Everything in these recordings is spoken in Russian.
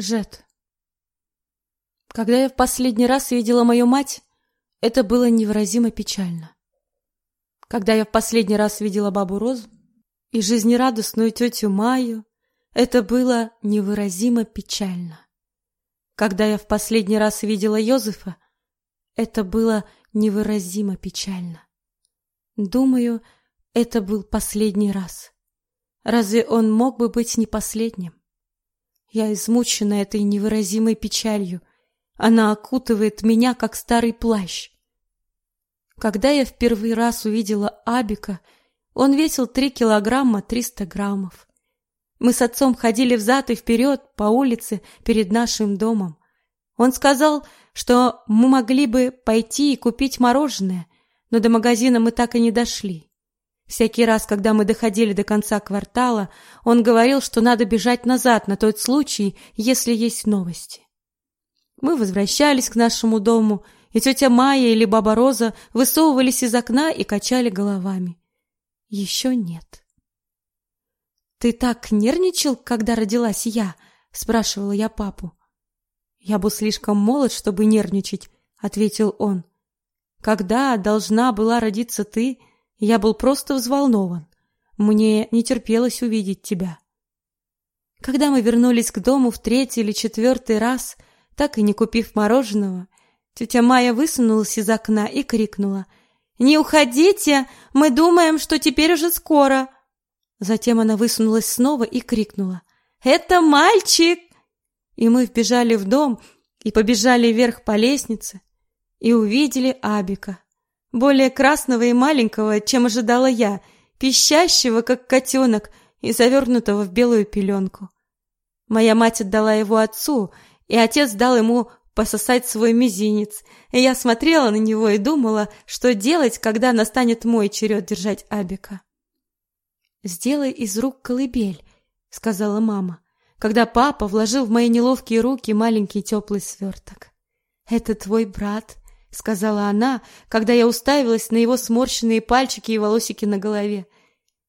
Жет. Когда я в последний раз видела мою мать, это было невыразимо печально. Когда я в последний раз видела бабу Розу и жизнерадостную тетю Майю, это было невыразимо печально. Когда я в последний раз видела Йозефа, это было невыразимо печально. Думаю, это был последний раз. Разве он мог бы быть не последним? Я измучена этой невыразимой печалью. Она окутывает меня, как старый плащ. Когда я в первый раз увидела Абика, он весил три килограмма триста граммов. Мы с отцом ходили взад и вперед по улице перед нашим домом. Он сказал, что мы могли бы пойти и купить мороженое, но до магазина мы так и не дошли. Всякий раз, когда мы доходили до конца квартала, он говорил, что надо бежать назад на тот случай, если есть новости. Мы возвращались к нашему дому, и тетя Майя или баба Роза высовывались из окна и качали головами. Еще нет. Ты так нервничал, когда родилась я, спрашивала я папу. Я был слишком молод, чтобы нервничать, ответил он. Когда должна была родиться ты, я был просто взволнован. Мне не терпелось увидеть тебя. Когда мы вернулись к дому в третий или четвертый раз, так и не купив мороженого, тетя Майя высунулась из окна и крикнула: "Не уходите, мы думаем, что теперь уже скоро". Затем она высунулась снова и крикнула: "Это мальчик!" И мы вбежали в дом и побежали вверх по лестнице и увидели Абика более красного и маленького, чем ожидала я, пищащего, как котенок, и завернутого в белую пеленку. Моя мать отдала его отцу, и отец дал ему пососать свой мизинец. И я смотрела на него и думала, что делать, когда настанет мой черед держать Абика. «Сделай из рук колыбель», — сказала мама, когда папа вложил в мои неловкие руки маленький теплый сверток. «Это твой брат, — сказала она, когда я уставилась на его сморщенные пальчики и волосики на голове.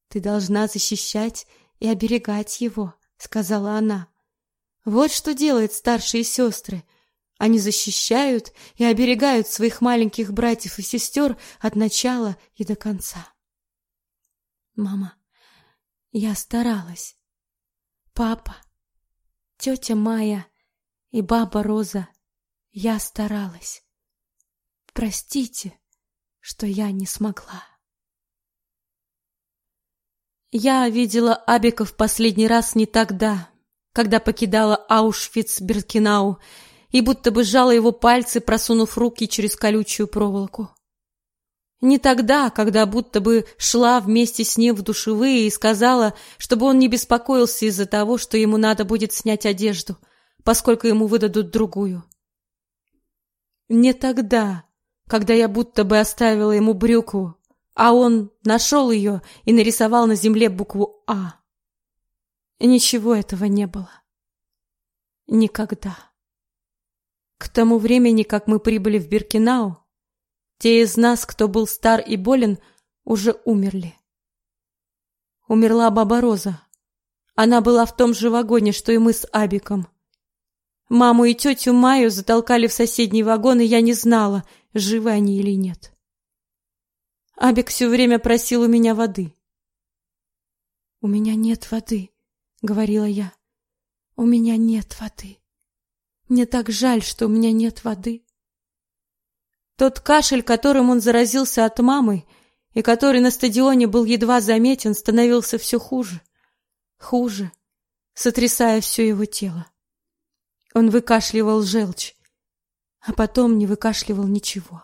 «Ты должна защищать и оберегать его», — сказала она. «Вот что делают старшие сестры. Они защищают и оберегают своих маленьких братьев и сестер от начала и до конца». «Мама, я старалась. Папа, тетя Майя и баба Роза, я старалась». Простите, что я не смогла. Я видела Абика в последний раз не тогда, когда покидала Аушвиц-Биркенау и будто бы сжала его пальцы, просунув руки через колючую проволоку. Не тогда, когда будто бы шла вместе с ним в душевые и сказала, чтобы он не беспокоился из-за того, что ему надо будет снять одежду, поскольку ему выдадут другую. Не тогда, когда я будто бы оставила ему брюку, а он нашел ее и нарисовал на земле букву А. Ничего этого не было. Никогда. К тому времени, как мы прибыли в Биркинау, те из нас, кто был стар и болен, уже умерли. Умерла баба Роза. Она была в том же вагоне, что и мы с Абиком. Маму и тетю Маю затолкали в соседний вагон, и я не знала — живы они или нет. Абик все время просил у меня воды. «У меня нет воды», — говорила я. «У меня нет воды. Мне так жаль, что у меня нет воды». Тот кашель, которым он заразился от мамы, и который на стадионе был едва заметен, становился все хуже, хуже, сотрясая все его тело. Он выкашливал желчь, а потом не выкашливал ничего.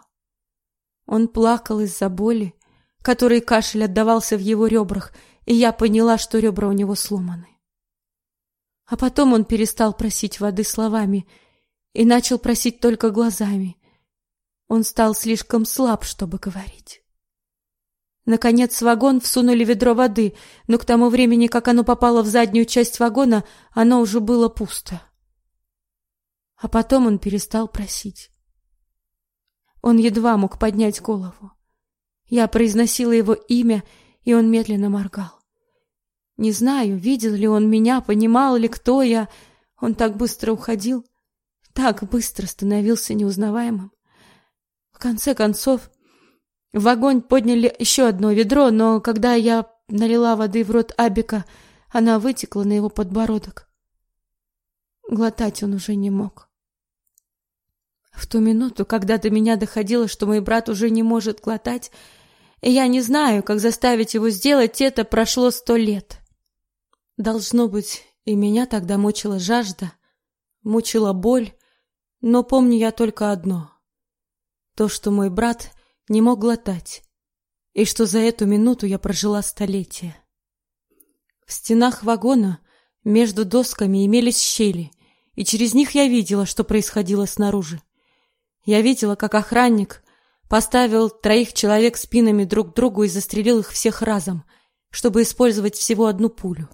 Он плакал из-за боли, которой кашель отдавался в его ребрах, и я поняла, что ребра у него сломаны. А потом он перестал просить воды словами и начал просить только глазами. Он стал слишком слаб, чтобы говорить. Наконец вагон всунули ведро воды, но к тому времени, как оно попало в заднюю часть вагона, оно уже было пусто. А потом он перестал просить. Он едва мог поднять голову. Я произносила его имя, и он медленно моргал. Не знаю, видел ли он меня, понимал ли, кто я. Он так быстро уходил, так быстро становился неузнаваемым. В конце концов, в огонь подняли еще одно ведро, но когда я налила воды в рот Абика, она вытекла на его подбородок. Глотать он уже не мог. В ту минуту, когда до меня доходило, что мой брат уже не может глотать, и я не знаю, как заставить его сделать это, прошло сто лет. Должно быть, и меня тогда мучила жажда, мучила боль, но помню я только одно. То, что мой брат не мог глотать, и что за эту минуту я прожила столетие. В стенах вагона между досками имелись щели, и через них я видела, что происходило снаружи. Я видела, как охранник поставил троих человек спинами друг к другу и застрелил их всех разом, чтобы использовать всего одну пулю.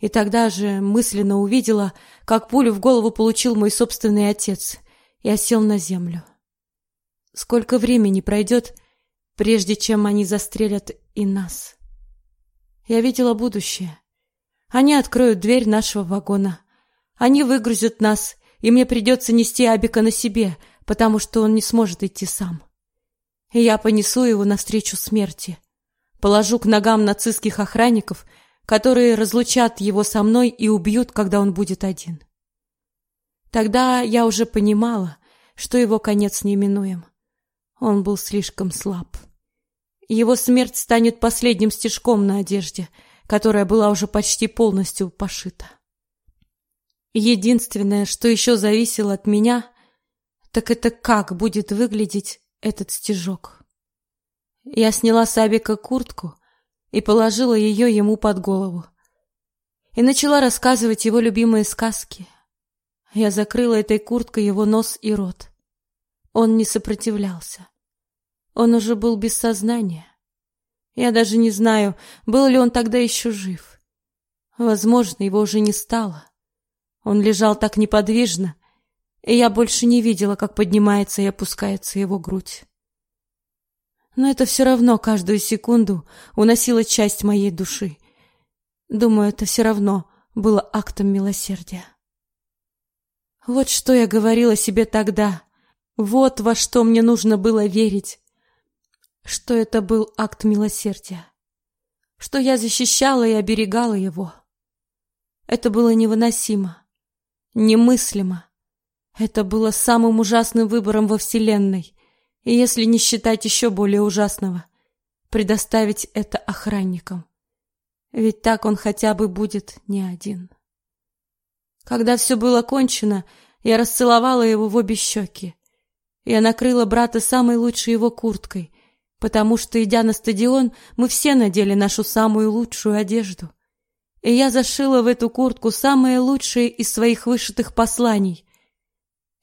И тогда же мысленно увидела, как пулю в голову получил мой собственный отец, и осел на землю. Сколько времени пройдет, прежде чем они застрелят и нас? Я видела будущее. Они откроют дверь нашего вагона. Они выгрузят нас, и мне придется нести Абика на себе, потому что он не сможет идти сам. Я понесу его навстречу смерти. Положу к ногам нацистских охранников — которые разлучат его со мной и убьют, когда он будет один. Тогда я уже понимала, что его конец неминуем. Он был слишком слаб. Его смерть станет последним стежком на одежде, которая была уже почти полностью пошита. Единственное, что еще зависело от меня, так это как будет выглядеть этот стежок. Я сняла с Абика куртку и положила ее ему под голову. И начала рассказывать его любимые сказки. Я закрыла этой курткой его нос и рот. Он не сопротивлялся. Он уже был без сознания. Я даже не знаю, был ли он тогда еще жив. Возможно, его уже не стало. Он лежал так неподвижно, и я больше не видела, как поднимается и опускается его грудь но это все равно каждую секунду уносило часть моей души. Думаю, это все равно было актом милосердия. Вот что я говорила себе тогда. Вот во что мне нужно было верить. Что это был акт милосердия. Что я защищала и оберегала его. Это было невыносимо, немыслимо. Это было самым ужасным выбором во Вселенной. И если не считать еще более ужасного, предоставить это охранникам. Ведь так он хотя бы будет не один. Когда все было кончено, я расцеловала его в обе щеки. Я накрыла брата самой лучшей его курткой, потому что, идя на стадион, мы все надели нашу самую лучшую одежду. И я зашила в эту куртку самые лучшие из своих вышитых посланий.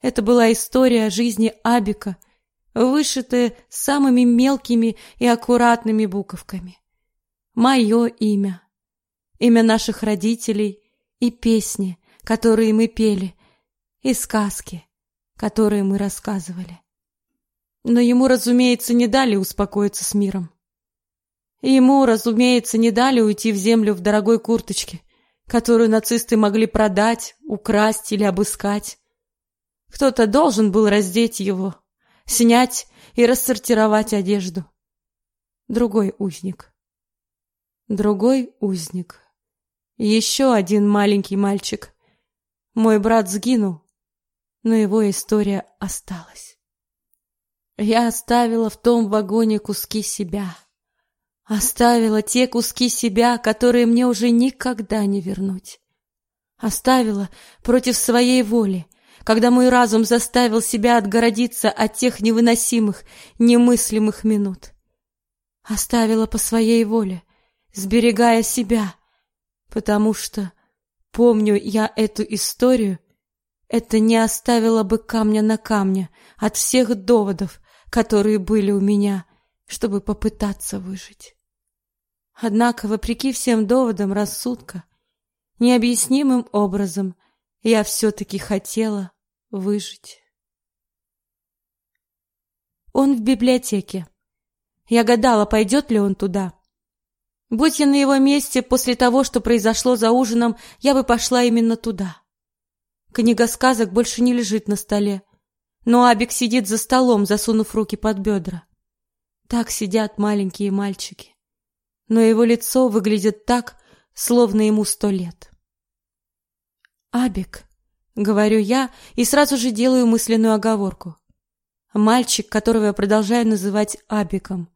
Это была история жизни Абика — вышитое самыми мелкими и аккуратными буковками. Мое имя, имя наших родителей и песни, которые мы пели, и сказки, которые мы рассказывали. Но ему, разумеется, не дали успокоиться с миром. Ему, разумеется, не дали уйти в землю в дорогой курточке, которую нацисты могли продать, украсть или обыскать. Кто-то должен был раздеть его, снять и рассортировать одежду. Другой узник. Другой узник. Еще один маленький мальчик. Мой брат сгинул, но его история осталась. Я оставила в том вагоне куски себя. Оставила те куски себя, которые мне уже никогда не вернуть. Оставила против своей воли, когда мой разум заставил себя отгородиться от тех невыносимых, немыслимых минут. Оставила по своей воле, сберегая себя, потому что, помню я эту историю, это не оставило бы камня на камне от всех доводов, которые были у меня, чтобы попытаться выжить. Однако, вопреки всем доводам рассудка, необъяснимым образом я все-таки хотела выжить. Он в библиотеке. Я гадала, пойдет ли он туда. Будь я на его месте после того, что произошло за ужином, я бы пошла именно туда. Книга сказок больше не лежит на столе, но Абик сидит за столом, засунув руки под бедра. Так сидят маленькие мальчики, но его лицо выглядит так, словно ему сто лет. Абик, говорю я и сразу же делаю мысленную оговорку. Мальчик, которого я продолжаю называть Абиком.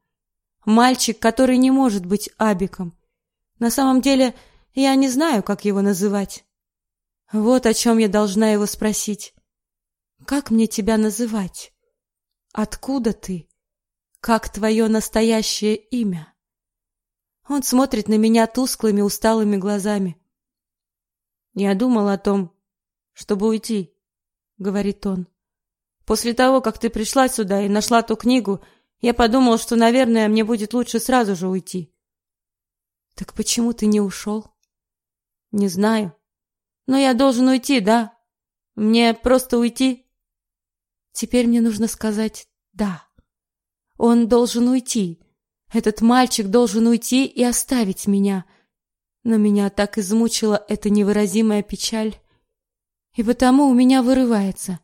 Мальчик, который не может быть Абиком. На самом деле, я не знаю, как его называть. Вот о чем я должна его спросить. Как мне тебя называть? Откуда ты? Как твое настоящее имя? Он смотрит на меня тусклыми, усталыми глазами. Я думал о том, чтобы уйти, говорит он. После того, как ты пришла сюда и нашла ту книгу, я подумал, что, наверное, мне будет лучше сразу же уйти. Так почему ты не ушел? Не знаю. Но я должен уйти, да? Мне просто уйти? Теперь мне нужно сказать «да». Он должен уйти. Этот мальчик должен уйти и оставить меня. Но меня так измучила эта невыразимая печаль. И потому у меня вырывается.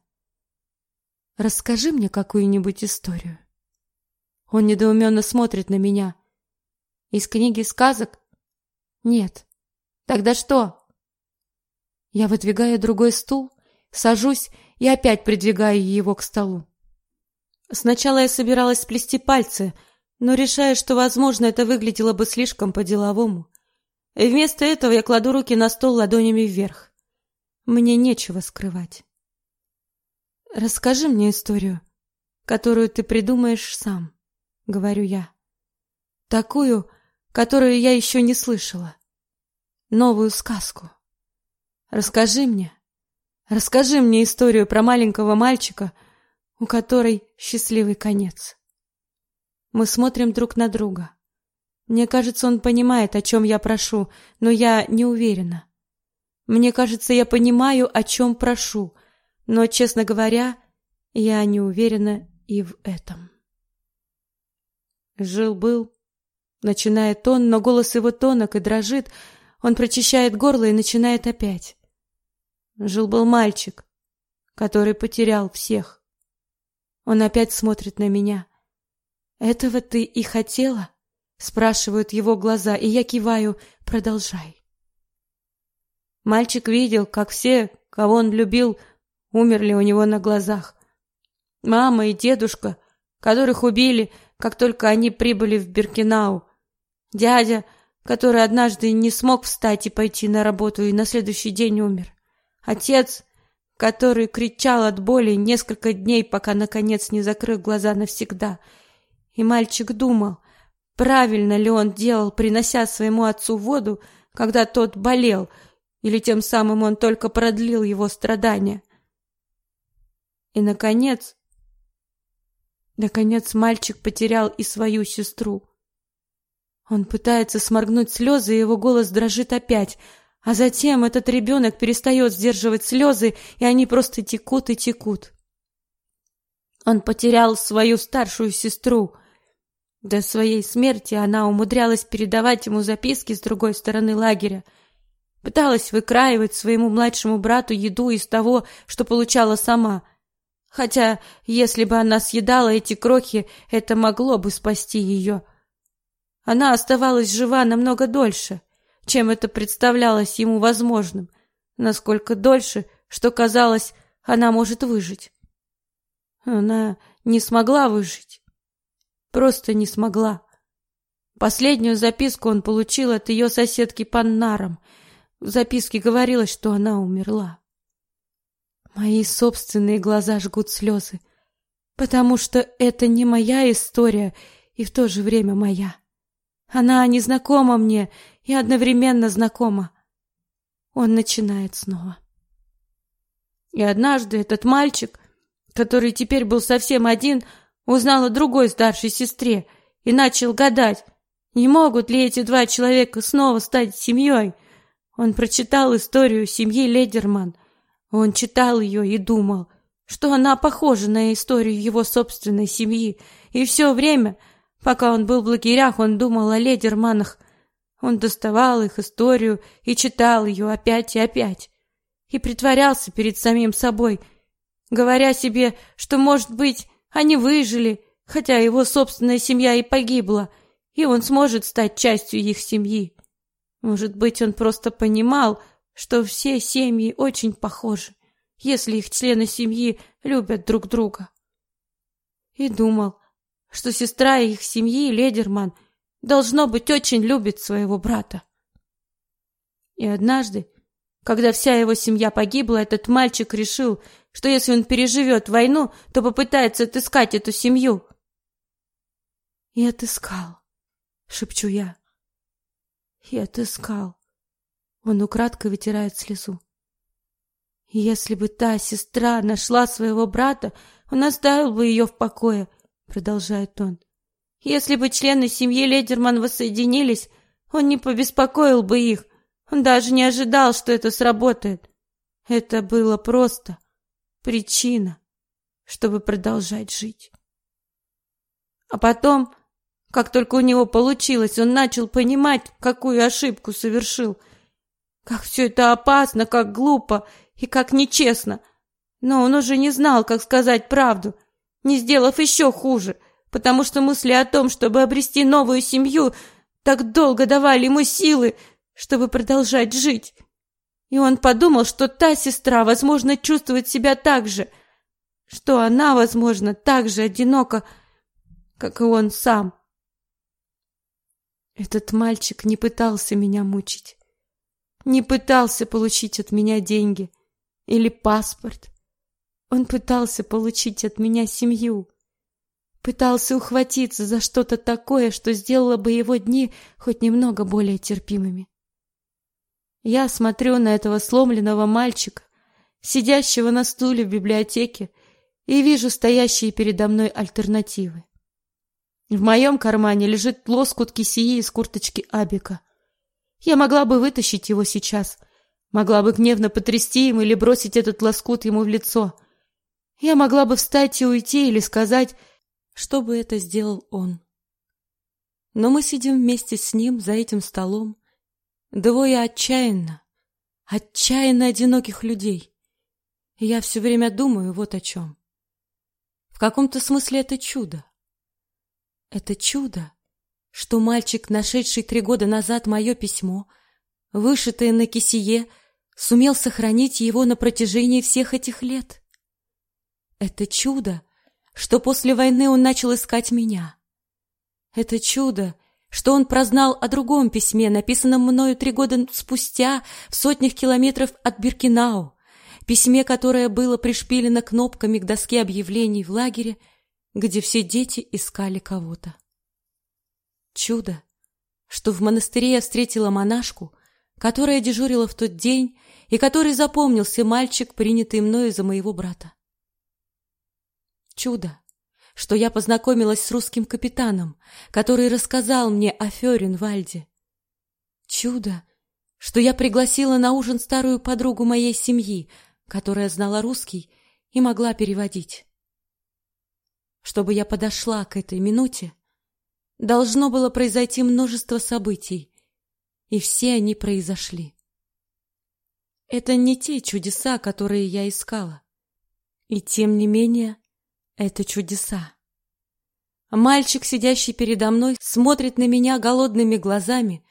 Расскажи мне какую-нибудь историю. Он недоуменно смотрит на меня. Из книги сказок? Нет. Тогда что? Я выдвигаю другой стул, сажусь и опять придвигаю его к столу. Сначала я собиралась сплести пальцы, но решаю, что, возможно, это выглядело бы слишком по-деловому. И вместо этого я кладу руки на стол ладонями вверх. Мне нечего скрывать. Расскажи мне историю, которую ты придумаешь сам, говорю я. Такую, которую я еще не слышала. Новую сказку. Расскажи мне. Расскажи мне историю про маленького мальчика, у которой счастливый конец. Мы смотрим друг на друга. Мне кажется, он понимает, о чем я прошу, но я не уверена. Мне кажется, я понимаю, о чем прошу, но, честно говоря, я не уверена и в этом. Жил-был, начинает он, но голос его тонок и дрожит, он прочищает горло и начинает опять. Жил-был мальчик, который потерял всех. Он опять смотрит на меня. «Этого ты и хотела?» — спрашивают его глаза, и я киваю «Продолжай». Мальчик видел, как все, кого он любил, умерли у него на глазах. Мама и дедушка, которых убили, как только они прибыли в Биркинау. Дядя, который однажды не смог встать и пойти на работу и на следующий день умер. Отец, который кричал от боли несколько дней, пока наконец не закрыл глаза навсегда. И мальчик думал, правильно ли он делал, принося своему отцу воду, когда тот болел, или тем самым он только продлил его страдания. И наконец, наконец мальчик потерял и свою сестру. Он пытается сморгнуть слезы, и его голос дрожит опять. А затем этот ребенок перестает сдерживать слезы, и они просто текут и текут. Он потерял свою старшую сестру. До своей смерти она умудрялась передавать ему записки с другой стороны лагеря. Пыталась выкраивать своему младшему брату еду из того, что получала сама. Хотя, если бы она съедала эти крохи, это могло бы спасти ее. Она оставалась жива намного дольше — чем это представлялось ему возможным, насколько дольше, что казалось, она может выжить. Она не смогла выжить. Просто не смогла. Последнюю записку он получил от ее соседки Паннаром. В записке говорилось, что она умерла. Мои собственные глаза жгут слезы, потому что это не моя история и в то же время моя. Она незнакома мне и одновременно знакома. Он начинает снова. И однажды этот мальчик, который теперь был совсем один, узнал о другой старшей сестре и начал гадать, не могут ли эти два человека снова стать семьей. Он прочитал историю семьи Ледерман. Он читал ее и думал, что она похожа на историю его собственной семьи, и все время Пока он был в лагерях, он думал о ледерманах. Он доставал их историю и читал ее опять и опять. и притворялся перед самим собой, говоря себе, что, может быть, они выжили, хотя его собственная семья и погибла, и он сможет стать частью их семьи. Может быть, он просто понимал, что все семьи очень похожи, если их члены семьи любят друг друга. И думал, что сестра их семьи, Ледерман, должно быть, очень любит своего брата. И однажды, когда вся его семья погибла, этот мальчик решил, что если он переживет войну, то попытается отыскать эту семью. И отыскал, шепчу я. И отыскал. Он украдкой вытирает слезу. Если бы та сестра нашла своего брата, он оставил бы ее в покое, продолжает он. Если бы члены семьи Ледерман воссоединились, он не побеспокоил бы их. Он даже не ожидал, что это сработает. Это было просто причина, чтобы продолжать жить. А потом, как только у него получилось, он начал понимать, какую ошибку совершил — как все это опасно, как глупо и как нечестно. Но он уже не знал, как сказать правду, не сделав еще хуже, потому что мысли о том, чтобы обрести новую семью, так долго давали ему силы, чтобы продолжать жить. И он подумал, что та сестра, возможно, чувствует себя так же, что она, возможно, так же одинока, как и он сам. Этот мальчик не пытался меня мучить не пытался получить от меня деньги или паспорт. Он пытался получить от меня семью. Пытался ухватиться за что-то такое, что сделало бы его дни хоть немного более терпимыми. Я смотрю на этого сломленного мальчика, сидящего на стуле в библиотеке, и вижу стоящие передо мной альтернативы. В моем кармане лежит лоскут кисеи из курточки Абика — я могла бы вытащить его сейчас, могла бы гневно потрясти им или бросить этот лоскут ему в лицо. Я могла бы встать и уйти или сказать, чтобы это сделал он. Но мы сидим вместе с ним за этим столом, двое отчаянно, отчаянно одиноких людей. И я все время думаю вот о чем. В каком-то смысле это чудо. Это чудо, что мальчик, нашедший три года назад мое письмо, вышитое на кисее, сумел сохранить его на протяжении всех этих лет. Это чудо, что после войны он начал искать меня. Это чудо, что он прознал о другом письме, написанном мною три года спустя в сотнях километров от Биркинау, письме, которое было пришпилено кнопками к доске объявлений в лагере, где все дети искали кого-то. Чудо, что в монастыре я встретила монашку, которая дежурила в тот день и который запомнился мальчик, принятый мною за моего брата. Чудо, что я познакомилась с русским капитаном, который рассказал мне о Фёренвальде. Чудо, что я пригласила на ужин старую подругу моей семьи, которая знала русский и могла переводить. Чтобы я подошла к этой минуте, должно было произойти множество событий, и все они произошли. Это не те чудеса, которые я искала. И тем не менее, это чудеса. Мальчик, сидящий передо мной, смотрит на меня голодными глазами,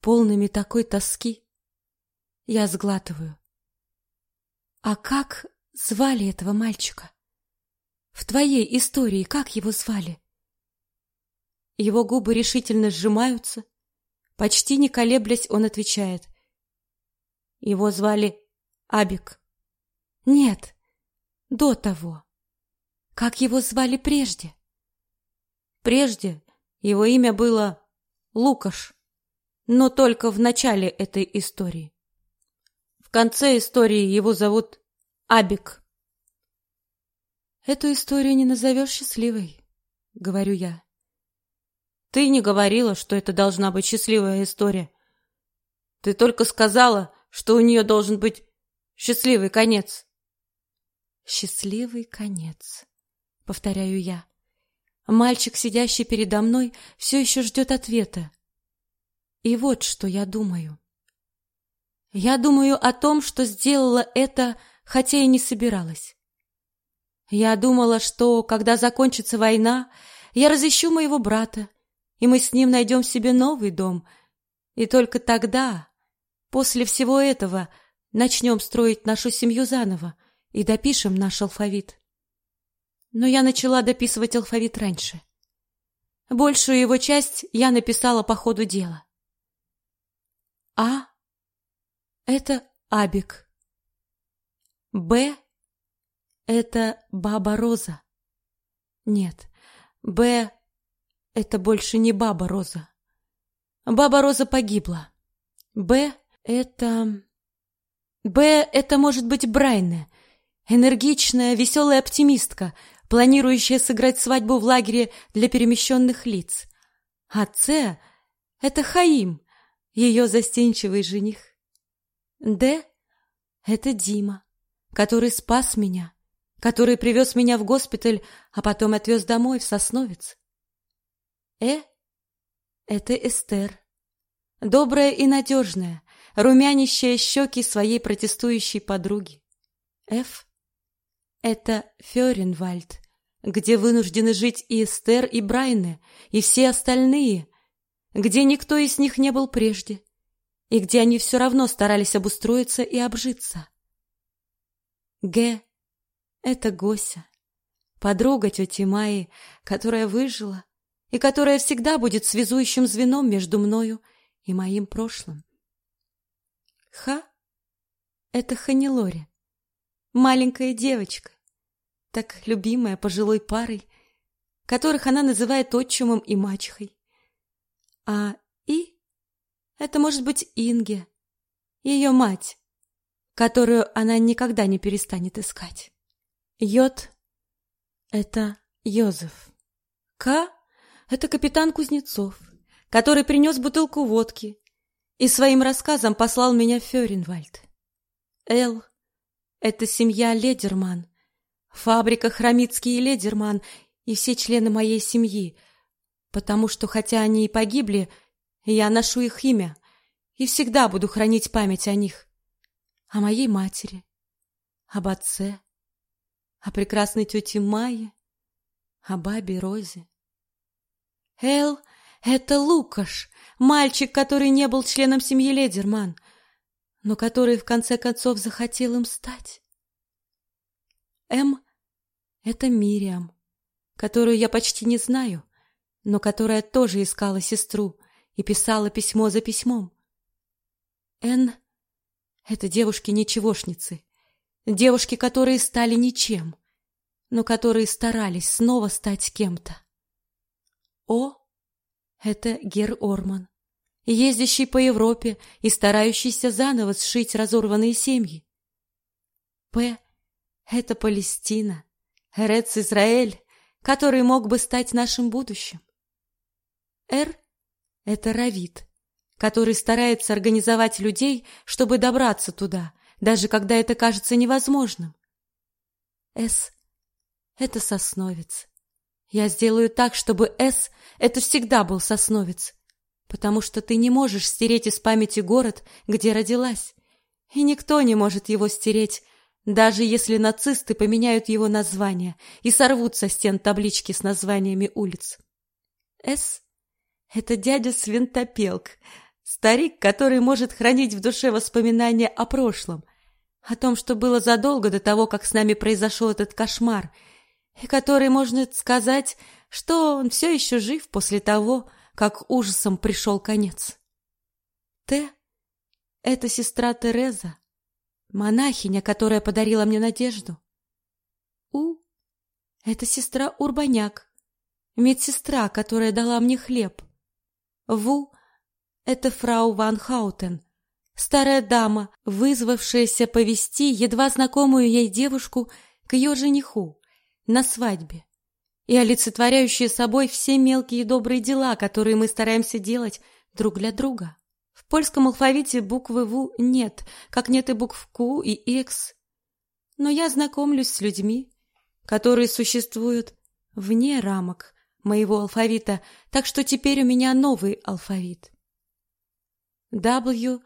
полными такой тоски. Я сглатываю. А как звали этого мальчика? В твоей истории как его звали? Его губы решительно сжимаются. Почти не колеблясь, он отвечает. Его звали Абик. Нет, до того. Как его звали прежде? Прежде его имя было Лукаш, но только в начале этой истории. В конце истории его зовут Абик. Эту историю не назовешь счастливой, говорю я. Ты не говорила, что это должна быть счастливая история. Ты только сказала, что у нее должен быть счастливый конец. Счастливый конец, повторяю я. Мальчик, сидящий передо мной, все еще ждет ответа. И вот что я думаю. Я думаю о том, что сделала это, хотя и не собиралась. Я думала, что, когда закончится война, я разыщу моего брата, и мы с ним найдем себе новый дом, и только тогда, после всего этого, начнем строить нашу семью заново и допишем наш алфавит. Но я начала дописывать алфавит раньше. Большую его часть я написала по ходу дела. А — это Абик. Б — это Баба Роза. Нет, Б — это больше не Баба Роза. Баба Роза погибла. Б — это... Б — это может быть Брайне, энергичная, веселая оптимистка, планирующая сыграть свадьбу в лагере для перемещенных лиц. А Ц — это Хаим, ее застенчивый жених. Д — это Дима, который спас меня, который привез меня в госпиталь, а потом отвез домой, в Сосновец. Э — это Эстер, добрая и надежная, румянящая щеки своей протестующей подруги. Ф — это Фёренвальд, где вынуждены жить и Эстер, и Брайне, и все остальные, где никто из них не был прежде, и где они все равно старались обустроиться и обжиться. Г — это Гося, подруга тети Майи, которая выжила и которая всегда будет связующим звеном между мною и моим прошлым. Ха — это Ханилори, маленькая девочка, так любимая пожилой парой, которых она называет отчимом и мачехой. А И — это может быть Инге, ее мать, которую она никогда не перестанет искать. Йод — это Йозеф. К — это капитан Кузнецов, который принес бутылку водки и своим рассказом послал меня в Фёренвальд. Л — это семья Ледерман, фабрика Хромицкий и Ледерман и все члены моей семьи, потому что, хотя они и погибли, я ношу их имя и всегда буду хранить память о них, о моей матери, об отце, о прекрасной тете Майе, о бабе Розе. Эл — это Лукаш, мальчик, который не был членом семьи Ледерман, но который в конце концов захотел им стать. М — это Мириам, которую я почти не знаю, но которая тоже искала сестру и писала письмо за письмом. Н — это девушки-ничегошницы, девушки, которые стали ничем, но которые старались снова стать кем-то. О — это Гер Орман, ездящий по Европе и старающийся заново сшить разорванные семьи. П — это Палестина, Эрец Израиль, который мог бы стать нашим будущим. Р — это Равид, который старается организовать людей, чтобы добраться туда, даже когда это кажется невозможным. С — это Сосновец. Я сделаю так, чтобы С — это всегда был Сосновец, потому что ты не можешь стереть из памяти город, где родилась, и никто не может его стереть, даже если нацисты поменяют его название и сорвут со стен таблички с названиями улиц. С это дядя Свинтопелк, старик, который может хранить в душе воспоминания о прошлом, о том, что было задолго до того, как с нами произошел этот кошмар, и который может сказать, что он все еще жив после того, как ужасом пришел конец. Т — это сестра Тереза, монахиня, которая подарила мне надежду. У — это сестра Урбаняк, медсестра, которая дала мне хлеб. Ву — это фрау Ван Хаутен, старая дама, вызвавшаяся повести едва знакомую ей девушку к ее жениху на свадьбе и олицетворяющая собой все мелкие добрые дела, которые мы стараемся делать друг для друга. В польском алфавите буквы «ву» нет, как нет и букв «ку» и «икс». Но я знакомлюсь с людьми, которые существуют вне рамок моего алфавита, так что теперь у меня новый алфавит. W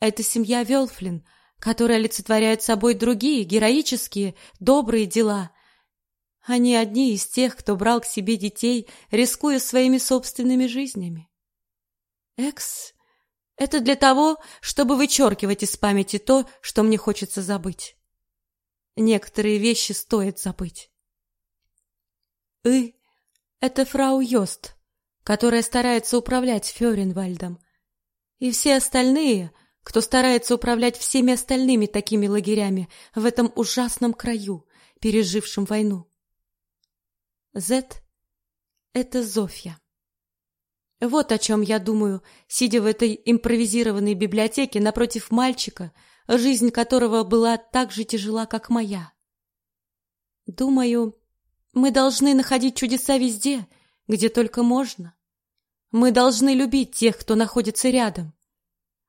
Это семья Велфлин, которая олицетворяет собой другие героические, добрые дела. Они одни из тех, кто брал к себе детей, рискуя своими собственными жизнями. Экс — это для того, чтобы вычеркивать из памяти то, что мне хочется забыть. Некоторые вещи стоит забыть. «И» — это фрау Йост, которая старается управлять Фёренвальдом. И все остальные, кто старается управлять всеми остальными такими лагерями в этом ужасном краю, пережившем войну. Зет — это Зофья. Вот о чем я думаю, сидя в этой импровизированной библиотеке напротив мальчика, жизнь которого была так же тяжела, как моя. Думаю, мы должны находить чудеса везде, где только можно. Мы должны любить тех, кто находится рядом.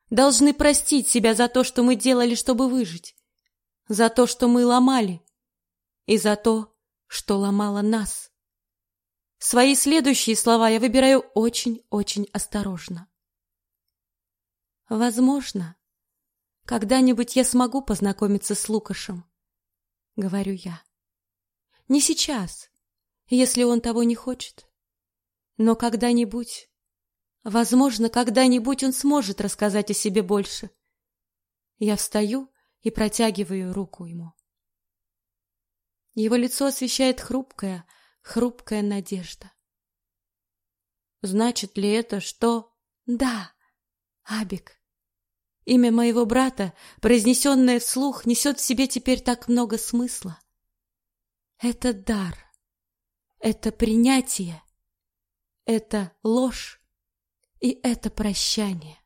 Должны простить себя за то, что мы делали, чтобы выжить. За то, что мы ломали. И за то, что ломало нас. Свои следующие слова я выбираю очень-очень осторожно. Возможно, когда-нибудь я смогу познакомиться с Лукашем, говорю я. Не сейчас, если он того не хочет. Но когда-нибудь, возможно, когда-нибудь он сможет рассказать о себе больше. Я встаю и протягиваю руку ему. Его лицо освещает хрупкая, хрупкая надежда. Значит ли это, что... Да, Абик. Имя моего брата, произнесенное вслух, несет в себе теперь так много смысла. Это дар. Это принятие. Это ложь. И это прощание.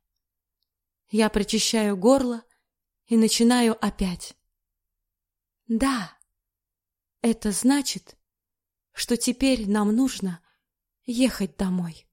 Я прочищаю горло и начинаю опять. Да, это значит, что теперь нам нужно ехать домой.